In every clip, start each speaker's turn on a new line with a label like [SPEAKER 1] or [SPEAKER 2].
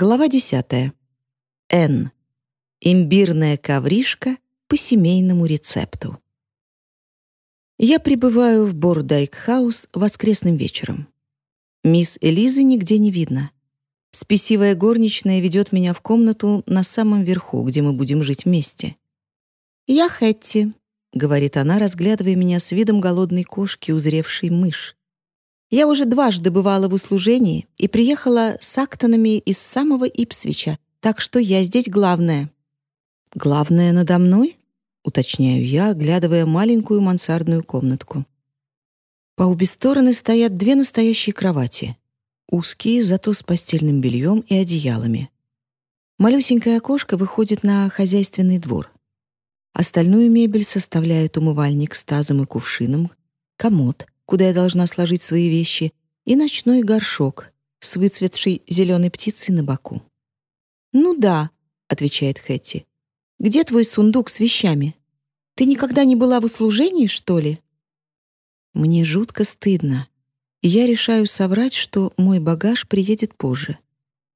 [SPEAKER 1] Глава 10. Энн. Имбирная коврижка по семейному рецепту. Я прибываю в Бордайк-хаус воскресным вечером. Мисс Элизы нигде не видно. Спесивая горничная ведет меня в комнату на самом верху, где мы будем жить вместе. «Я Хэтти», — говорит она, разглядывая меня с видом голодной кошки, узревшей мышь. Я уже дважды бывала в услужении и приехала с актонами из самого Ипсвича, так что я здесь главная». «Главная надо мной?» — уточняю я, оглядывая маленькую мансардную комнатку. По обе стороны стоят две настоящие кровати. Узкие, зато с постельным бельем и одеялами. Малюсенькое окошко выходит на хозяйственный двор. Остальную мебель составляют умывальник с тазом и кувшином, комод — куда я должна сложить свои вещи, и ночной горшок с выцветшей зеленой птицей на боку. «Ну да», — отвечает Хэтти. «Где твой сундук с вещами? Ты никогда не была в услужении, что ли?» Мне жутко стыдно, и я решаю соврать, что мой багаж приедет позже.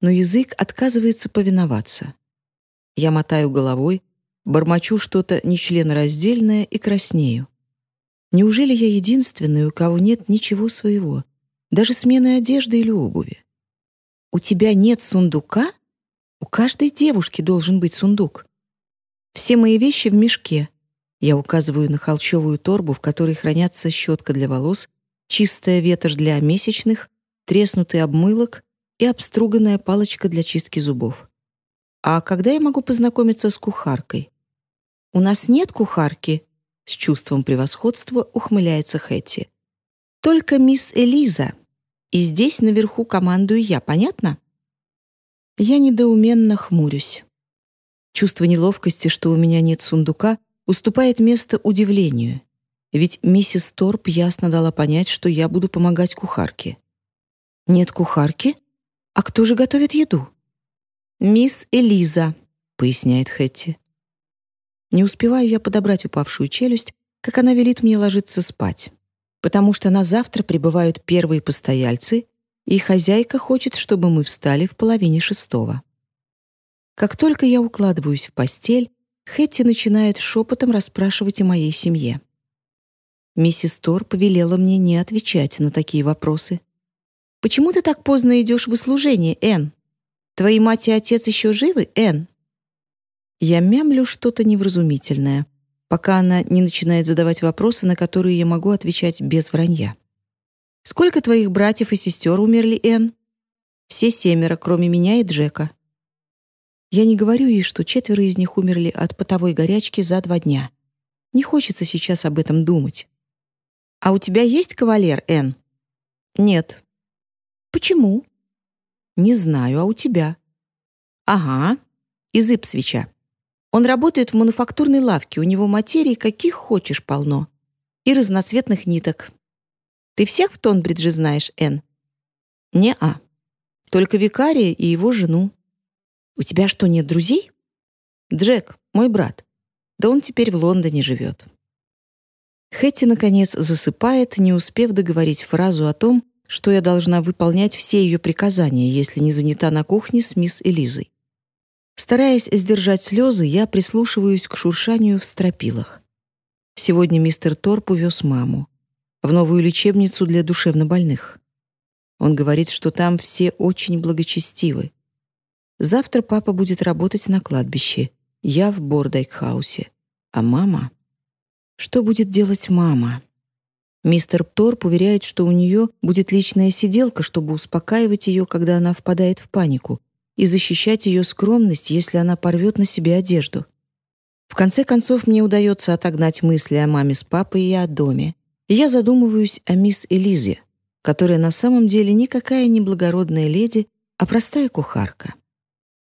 [SPEAKER 1] Но язык отказывается повиноваться. Я мотаю головой, бормочу что-то нечленораздельное и краснею. Неужели я единственная, у кого нет ничего своего, даже смены одежды или обуви? У тебя нет сундука? У каждой девушки должен быть сундук. Все мои вещи в мешке. Я указываю на холщовую торбу, в которой хранятся щетка для волос, чистая ветошь для месячных, треснутый обмылок и обструганная палочка для чистки зубов. А когда я могу познакомиться с кухаркой? У нас нет кухарки, с чувством превосходства ухмыляется Хэтти. «Только мисс Элиза. И здесь наверху командую я, понятно?» Я недоуменно хмурюсь. Чувство неловкости, что у меня нет сундука, уступает место удивлению. Ведь миссис Торп ясно дала понять, что я буду помогать кухарке. «Нет кухарки? А кто же готовит еду?» «Мисс Элиза», — поясняет Хэтти. Не успеваю я подобрать упавшую челюсть, как она велит мне ложиться спать. Потому что на завтра прибывают первые постояльцы, и хозяйка хочет, чтобы мы встали в половине шестого. Как только я укладываюсь в постель, Хэтти начинает шепотом расспрашивать о моей семье. Миссис Тор повелела мне не отвечать на такие вопросы. «Почему ты так поздно идешь в услужение, Энн? Твои мать и отец еще живы, Энн?» Я мямлю что-то невразумительное, пока она не начинает задавать вопросы, на которые я могу отвечать без вранья. «Сколько твоих братьев и сестер умерли, Энн?» «Все семеро, кроме меня и Джека». Я не говорю ей, что четверо из них умерли от потовой горячки за два дня. Не хочется сейчас об этом думать. «А у тебя есть кавалер, Энн?» «Нет». «Почему?» «Не знаю, а у тебя?» «Ага, из Ипсвича. Он работает в мануфактурной лавке, у него материи каких хочешь полно. И разноцветных ниток. Ты всех в Тонбридже знаешь, Энн? Не-а. Только викария и его жену. У тебя что, нет друзей? Джек, мой брат. Да он теперь в Лондоне живет. Хэтти, наконец, засыпает, не успев договорить фразу о том, что я должна выполнять все ее приказания, если не занята на кухне с мисс Элизой. Стараясь сдержать слезы, я прислушиваюсь к шуршанию в стропилах. Сегодня мистер Торп увез маму в новую лечебницу для душевнобольных. Он говорит, что там все очень благочестивы. Завтра папа будет работать на кладбище, я в Бордайкхаусе. А мама? Что будет делать мама? Мистер Торп уверяет, что у нее будет личная сиделка, чтобы успокаивать ее, когда она впадает в панику, и защищать ее скромность, если она порвет на себе одежду. В конце концов, мне удается отогнать мысли о маме с папой и о доме. И я задумываюсь о мисс Элизе, которая на самом деле никакая не благородная леди, а простая кухарка.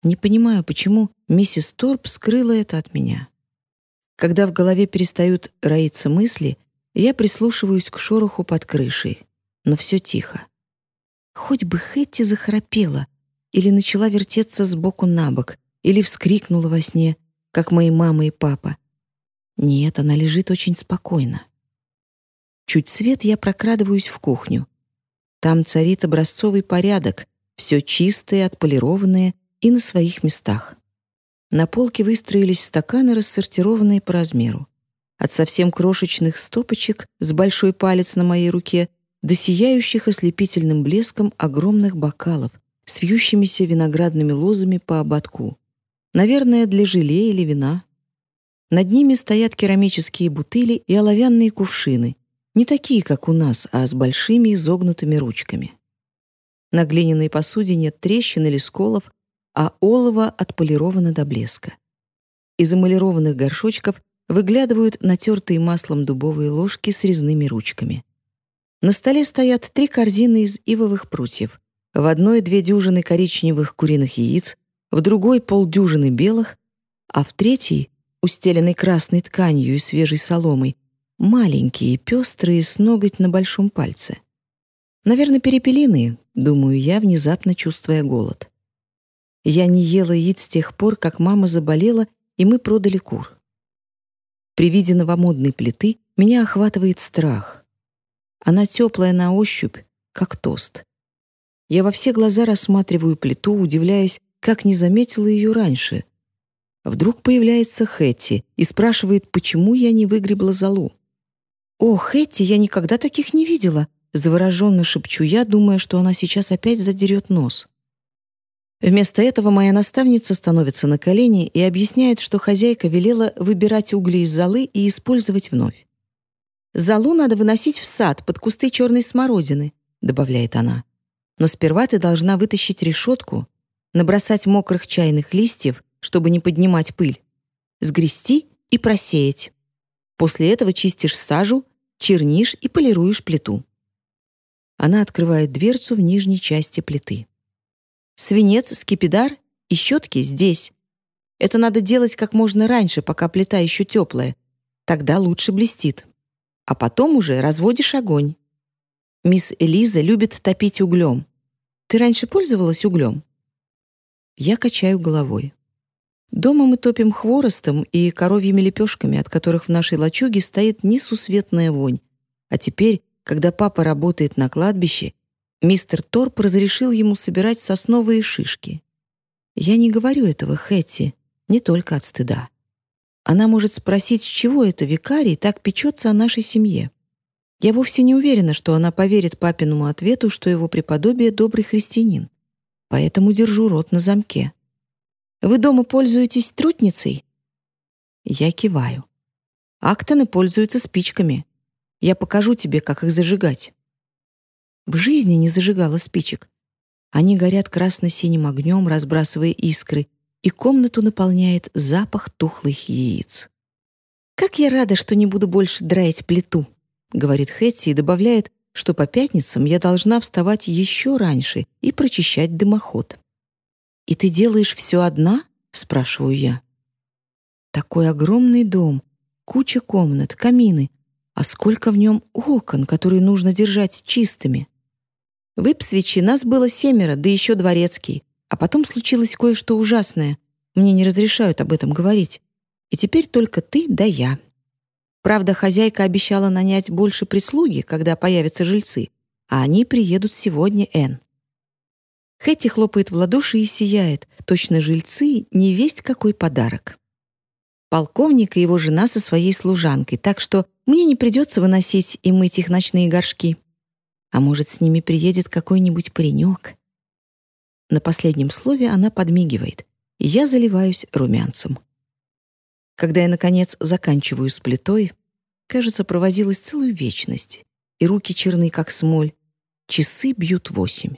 [SPEAKER 1] Не понимаю, почему миссис Торп скрыла это от меня. Когда в голове перестают роиться мысли, я прислушиваюсь к шороху под крышей, но все тихо. Хоть бы Хэтти захрапела, или начала вертеться с боку на бок, или вскрикнула во сне, как мои мама и папа. Нет, она лежит очень спокойно. Чуть свет я прокрадываюсь в кухню. Там царит образцовый порядок, Все чистое, отполированное и на своих местах. На полке выстроились стаканы, рассортированные по размеру. От совсем крошечных стопочек с большой палец на моей руке до сияющих ослепительным блеском огромных бокалов с вьющимися виноградными лозами по ободку. Наверное, для желе или вина. Над ними стоят керамические бутыли и оловянные кувшины, не такие, как у нас, а с большими изогнутыми ручками. На глиняной посуде нет трещин или сколов, а олово отполировано до блеска. Из эмалированных горшочков выглядывают натертые маслом дубовые ложки с резными ручками. На столе стоят три корзины из ивовых прутьев. В одной две дюжины коричневых куриных яиц, в другой полдюжины белых, а в третьей, устеленной красной тканью и свежей соломой, маленькие, пестрые, с ноготь на большом пальце. Наверное, перепелиные, думаю я, внезапно чувствуя голод. Я не ела яиц с тех пор, как мама заболела, и мы продали кур. При виде новомодной плиты меня охватывает страх. Она теплая на ощупь, как тост. Я во все глаза рассматриваю плиту, удивляясь, как не заметила ее раньше. Вдруг появляется Хэтти и спрашивает, почему я не выгребла золу. «О, Хэтти, я никогда таких не видела!» Завороженно шепчу я, думая, что она сейчас опять задерет нос. Вместо этого моя наставница становится на колени и объясняет, что хозяйка велела выбирать угли из золы и использовать вновь. «Золу надо выносить в сад под кусты черной смородины», — добавляет она. «Но сперва ты должна вытащить решетку, набросать мокрых чайных листьев, чтобы не поднимать пыль, сгрести и просеять. После этого чистишь сажу, чернишь и полируешь плиту. Она открывает дверцу в нижней части плиты. Свинец, скипидар и щетки здесь. Это надо делать как можно раньше, пока плита еще теплая. Тогда лучше блестит. А потом уже разводишь огонь. Мисс Элиза любит топить углем. Ты раньше пользовалась углем? Я качаю головой. Дома мы топим хворостом и коровьими лепешками, от которых в нашей лачуге стоит несусветная вонь. А теперь, когда папа работает на кладбище, мистер Торп разрешил ему собирать сосновые шишки. Я не говорю этого Хэтти, не только от стыда. Она может спросить, с чего это викарий так печется о нашей семье. Я вовсе не уверена, что она поверит папиному ответу, что его преподобие добрый христианин. Поэтому держу рот на замке. Вы дома пользуетесь трутницей?» Я киваю. Актоны пользуются спичками. Я покажу тебе, как их зажигать. В жизни не зажигала спичек. Они горят красно-синим огнем, разбрасывая искры, и комнату наполняет запах тухлых яиц. «Как я рада, что не буду больше драить плиту», — говорит Хэтти и добавляет, что по пятницам я должна вставать еще раньше и прочищать дымоход. «И ты делаешь все одна?» — спрашиваю я. Такой огромный дом, куча комнат, камины, а сколько в нем окон, которые нужно держать чистыми. В Ипсвиче нас было семеро, да еще дворецкий. А потом случилось кое-что ужасное. Мне не разрешают об этом говорить. И теперь только ты да я. Правда, хозяйка обещала нанять больше прислуги, когда появятся жильцы, а они приедут сегодня, Энн. Хэти хлопает в ладоши и сияет. Точно жильцы — не весть какой подарок. Полковник и его жена со своей служанкой, так что мне не придется выносить и мыть их ночные горшки. А может, с ними приедет какой-нибудь паренек? На последнем слове она подмигивает, и я заливаюсь румянцем. Когда я, наконец, заканчиваю с плитой, кажется, провозилась целую вечность, и руки черны, как смоль. Часы бьют восемь.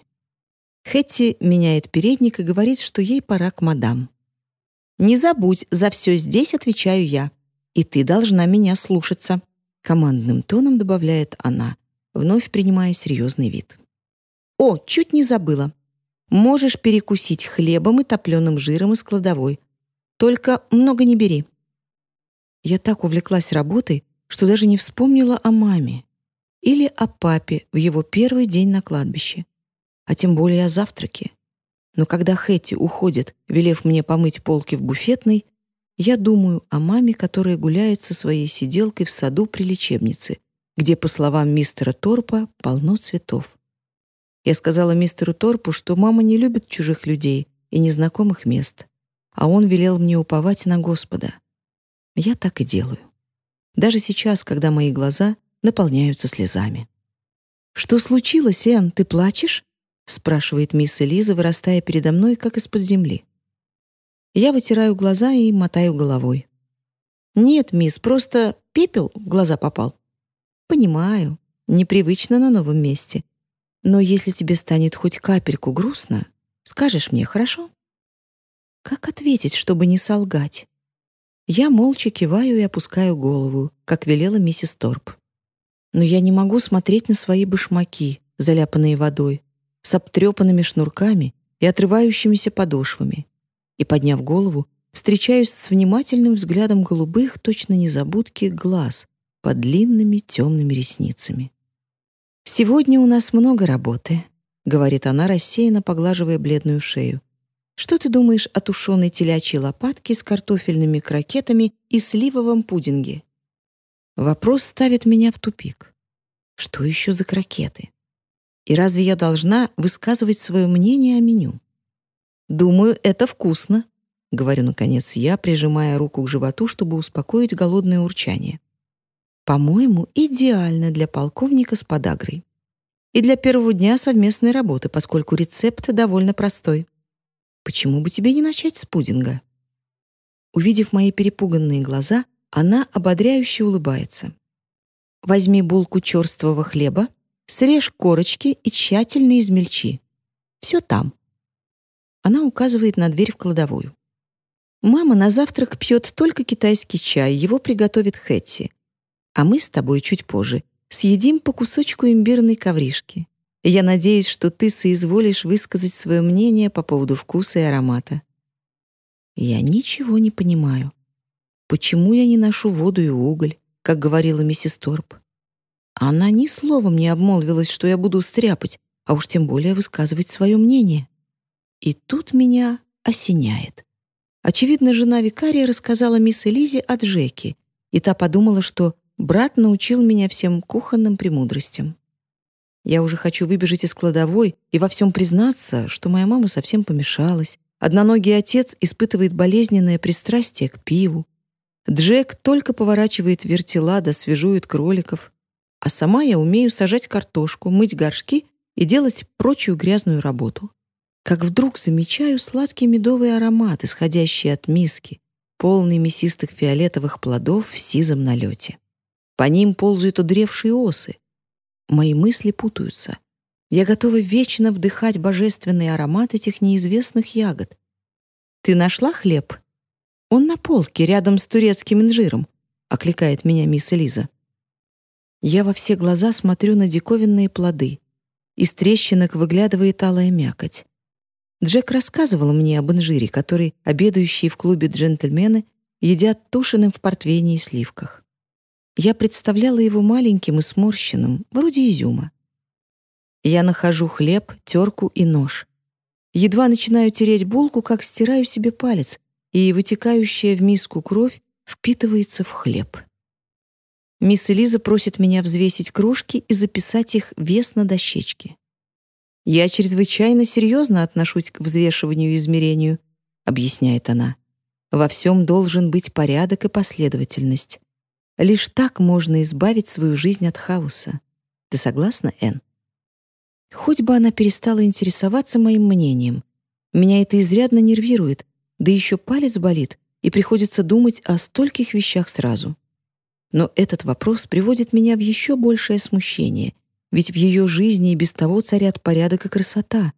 [SPEAKER 1] Хэтти меняет передник и говорит, что ей пора к мадам. «Не забудь, за все здесь отвечаю я, и ты должна меня слушаться», командным тоном добавляет она, вновь принимая серьезный вид. «О, чуть не забыла. Можешь перекусить хлебом и топленым жиром из кладовой. Только много не бери». Я так увлеклась работой, что даже не вспомнила о маме или о папе в его первый день на кладбище а тем более о завтраке. Но когда Хэти уходит, велев мне помыть полки в буфетной, я думаю о маме, которая гуляет со своей сиделкой в саду при лечебнице, где, по словам мистера Торпа, полно цветов. Я сказала мистеру Торпу, что мама не любит чужих людей и незнакомых мест, а он велел мне уповать на Господа. Я так и делаю. Даже сейчас, когда мои глаза наполняются слезами. «Что случилось, Энн? Ты плачешь?» — спрашивает мисс Элиза, вырастая передо мной, как из-под земли. Я вытираю глаза и мотаю головой. «Нет, мисс, просто пепел в глаза попал». «Понимаю, непривычно на новом месте. Но если тебе станет хоть капельку грустно, скажешь мне, хорошо?» Как ответить, чтобы не солгать? Я молча киваю и опускаю голову, как велела миссис Торп. Но я не могу смотреть на свои башмаки, заляпанные водой, с обтрепанными шнурками и отрывающимися подошвами. И, подняв голову, встречаюсь с внимательным взглядом голубых, точно незабудки, глаз под длинными темными ресницами. «Сегодня у нас много работы», — говорит она, рассеянно поглаживая бледную шею. «Что ты думаешь о тушеной телячьей лопатке с картофельными крокетами и сливовом пудинге?» Вопрос ставит меня в тупик. Что еще за крокеты? И разве я должна высказывать свое мнение о меню? «Думаю, это вкусно», — говорю, наконец, я, прижимая руку к животу, чтобы успокоить голодное урчание. «По-моему, идеально для полковника с подагрой. И для первого дня совместной работы, поскольку рецепт довольно простой. Почему бы тебе не начать с пудинга?» Увидев мои перепуганные глаза, она ободряюще улыбается. «Возьми булку черствого хлеба, срежь корочки и тщательно измельчи. Все там». Она указывает на дверь в кладовую. «Мама на завтрак пьет только китайский чай, его приготовит Хэтти. А мы с тобой чуть позже съедим по кусочку имбирной ковришки. Я надеюсь, что ты соизволишь высказать свое мнение по поводу вкуса и аромата». Я ничего не понимаю. Почему я не ношу воду и уголь, как говорила миссис Торп? Она ни словом не обмолвилась, что я буду стряпать, а уж тем более высказывать свое мнение. И тут меня осеняет. Очевидно, жена викария рассказала мисс Элизе о Джеке, и та подумала, что брат научил меня всем кухонным премудростям. Я уже хочу выбежать из кладовой и во всем признаться, что моя мама совсем помешалась. Одноногий отец испытывает болезненное пристрастие к пиву. Джек только поворачивает вертела да свежует кроликов, а сама я умею сажать картошку, мыть горшки и делать прочую грязную работу. Как вдруг замечаю сладкий медовый аромат, исходящий от миски, полный мясистых фиолетовых плодов в сизом налете. По ним ползают удревшие осы. Мои мысли путаются. Я готова вечно вдыхать божественный аромат этих неизвестных ягод. «Ты нашла хлеб?» «Он на полке, рядом с турецким инжиром», — окликает меня мисс Элиза. Я во все глаза смотрю на диковинные плоды. Из трещинок выглядывает алая мякоть. Джек рассказывал мне об инжире, который обедающие в клубе джентльмены едят тушеным в портвейне и сливках. Я представляла его маленьким и сморщенным, вроде изюма. Я нахожу хлеб, терку и нож. Едва начинаю тереть булку, как стираю себе палец, и вытекающая в миску кровь впитывается в хлеб. Мисс Элиза просит меня взвесить крошки и записать их вес на дощечке. «Я чрезвычайно серьезно отношусь к взвешиванию и измерению», — объясняет она. «Во всем должен быть порядок и последовательность. Лишь так можно избавить свою жизнь от хаоса. Ты согласна, Энн?» Хоть бы она перестала интересоваться моим мнением. Меня это изрядно нервирует, да еще палец болит, и приходится думать о стольких вещах сразу. Но этот вопрос приводит меня в еще большее смущение, ведь в ее жизни и без того царят порядок и красота.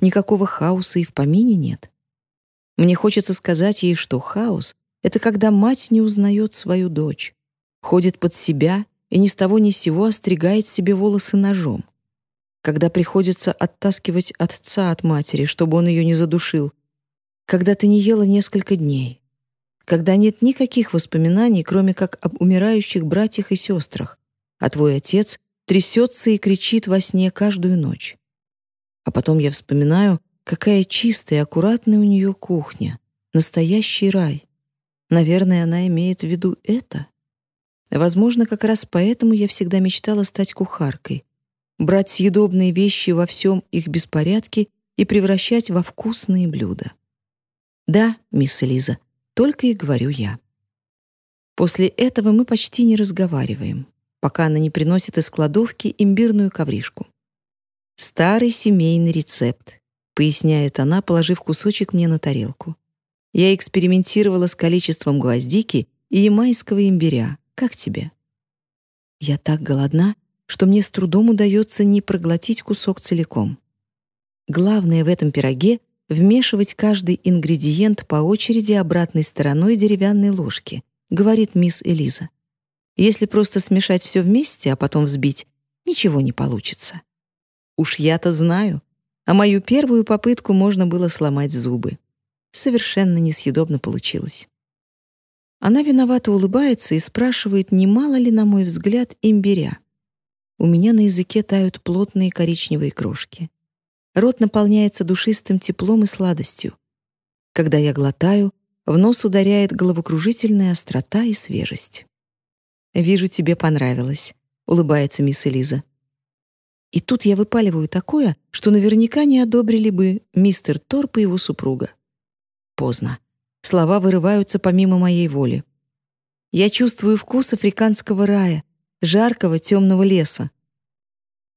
[SPEAKER 1] Никакого хаоса и в помине нет. Мне хочется сказать ей, что хаос — это когда мать не узнает свою дочь, ходит под себя и ни с того ни сего остригает себе волосы ножом. Когда приходится оттаскивать отца от матери, чтобы он ее не задушил, когда ты не ела несколько дней, когда нет никаких воспоминаний, кроме как об умирающих братьях и сестрах, а твой отец трясется и кричит во сне каждую ночь. А потом я вспоминаю, какая чистая и аккуратная у нее кухня, настоящий рай. Наверное, она имеет в виду это. Возможно, как раз поэтому я всегда мечтала стать кухаркой. брать съедобные вещи во всем их беспорядке и превращать во вкусные блюда. Да, мисс Элиза, только и говорю я. После этого мы почти не разговариваем, пока она не приносит из кладовки имбирную ковришку. Старый семейный рецепт, поясняет она, положив кусочек мне на тарелку. Я экспериментировала с количеством гвоздики и ямайского имбиря. Как тебе? Я так голодна, что мне с трудом удается не проглотить кусок целиком. Главное в этом пироге — вмешивать каждый ингредиент по очереди обратной стороной деревянной ложки, говорит мисс Элиза. Если просто смешать все вместе, а потом взбить, ничего не получится. Уж я-то знаю, а мою первую попытку можно было сломать зубы. Совершенно несъедобно получилось. Она виновато улыбается и спрашивает, не мало ли, на мой взгляд, имбиря. У меня на языке тают плотные коричневые крошки. Рот наполняется душистым теплом и сладостью. Когда я глотаю, в нос ударяет головокружительная острота и свежесть. «Вижу, тебе понравилось», — улыбается мисс Элиза. И тут я выпаливаю такое, что наверняка не одобрили бы мистер Торп и его супруга. Поздно. Слова вырываются помимо моей воли. Я чувствую вкус африканского рая, жаркого темного леса.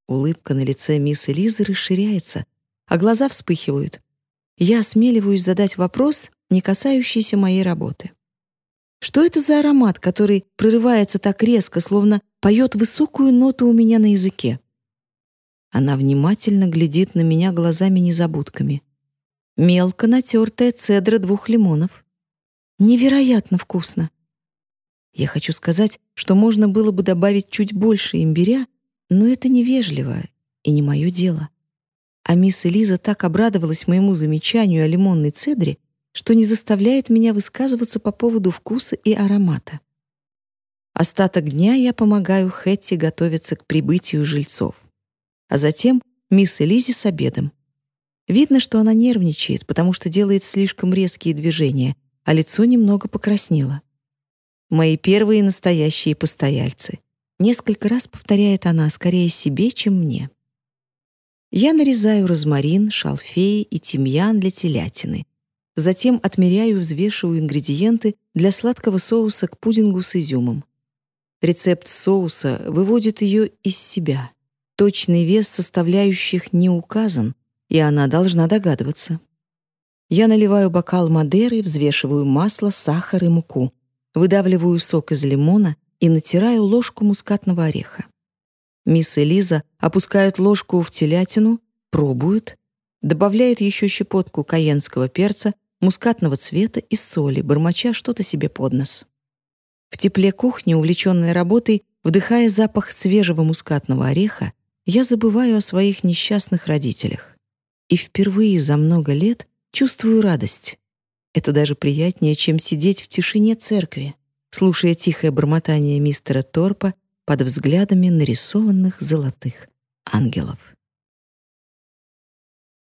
[SPEAKER 1] Улыбка на лице мисс Элизы расширяется, а глаза вспыхивают. Я осмеливаюсь задать вопрос, не касающийся моей работы. Что это за аромат, который прорывается так резко, словно поет высокую ноту у меня на языке? Она внимательно глядит на меня глазами-незабудками. Мелко натертая цедра двух лимонов. Невероятно вкусно. Я хочу сказать, что можно было бы добавить чуть больше имбиря, но это невежливо и не мое дело. А мисс Элиза так обрадовалась моему замечанию о лимонной цедре, что не заставляет меня высказываться по поводу вкуса и аромата. Остаток дня я помогаю Хэтти готовиться к прибытию жильцов. А затем мисс Элизи с обедом. Видно, что она нервничает, потому что делает слишком резкие движения, а лицо немного покраснело. Мои первые настоящие постояльцы. Несколько раз повторяет она скорее себе, чем мне. Я нарезаю розмарин, шалфей и тимьян для телятины. Затем отмеряю и взвешиваю ингредиенты для сладкого соуса к пудингу с изюмом. Рецепт соуса выводит ее из себя. Точный вес составляющих не указан, и она должна догадываться. Я наливаю бокал Мадеры, взвешиваю масло, сахар и муку выдавливаю сок из лимона и натираю ложку мускатного ореха. Мисс Элиза опускает ложку в телятину, пробует, добавляет еще щепотку каенского перца, мускатного цвета и соли, бормоча что-то себе под нос. В тепле кухни, увлеченной работой, вдыхая запах свежего мускатного ореха, я забываю о своих несчастных родителях. И впервые за много лет чувствую радость. Это даже приятнее, чем сидеть в тишине церкви, слушая тихое бормотание мистера Торпа под взглядами нарисованных золотых ангелов.